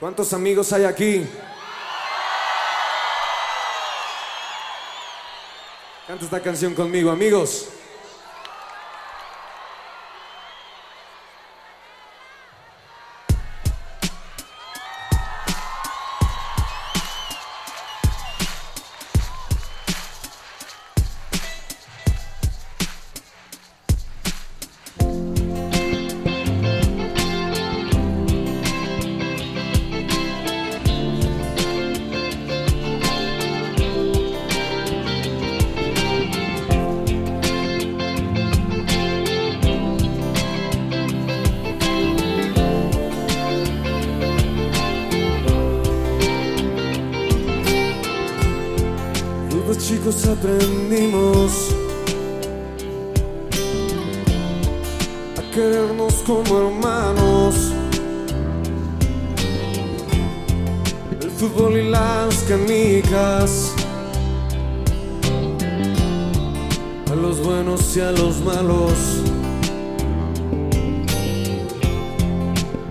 ¿Cuántos amigos hay aquí? Canta esta canción conmigo, amigos. Chicos aprendimos a querernos como hermanos. El fútbol y las canicas. A los buenos y a los malos.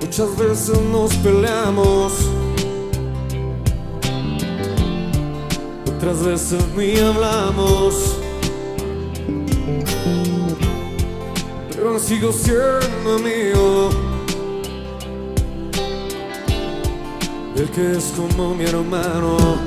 Muchas veces nos peleamos. Otras veces ni hablamos. Pero sigo siendo amigo del que es como mi hermano.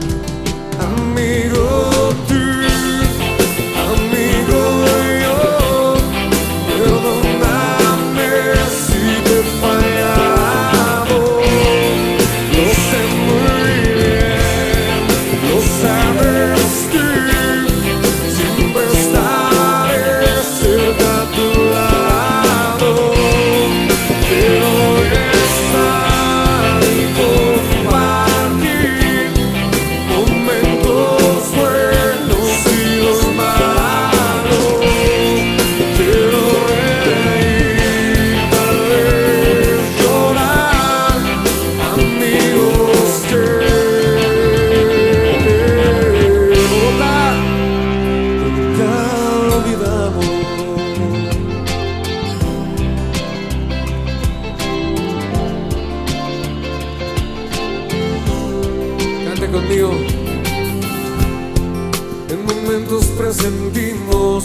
Momentos presentimos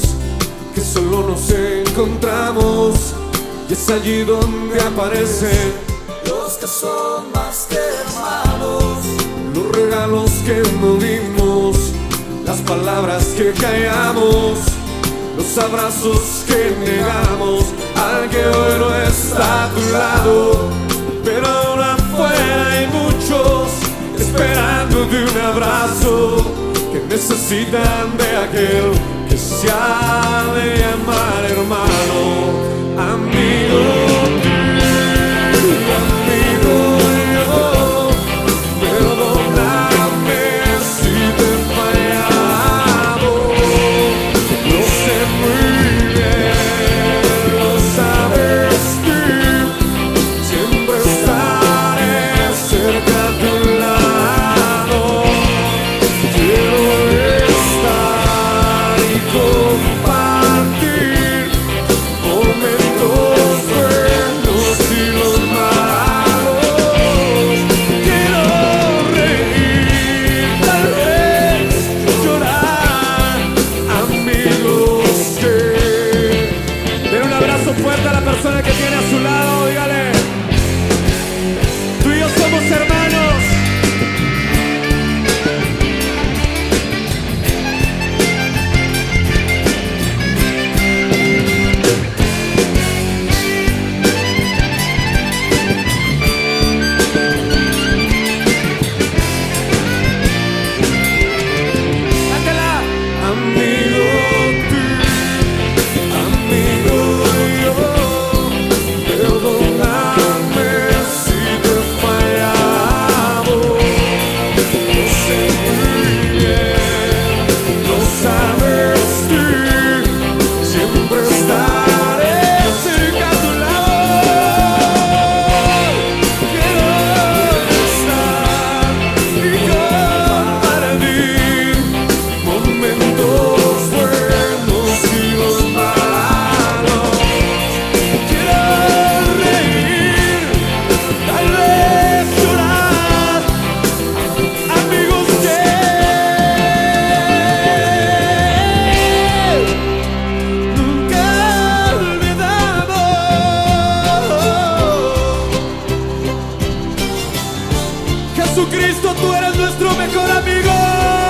que solo nos encontramos y es allí donde aparecen Los que son más que hermanos, los regalos que no dimos, las palabras que callamos, los abrazos que negamos al que hoy no está a tu lado. Pero necesitan de aquel que se ha de llamar hermano, Jesucristo, tú eres nuestro mejor amigo.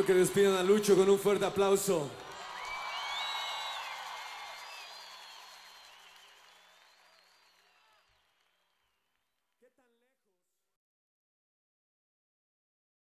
Quiero que despidan a Lucho con un fuerte aplauso.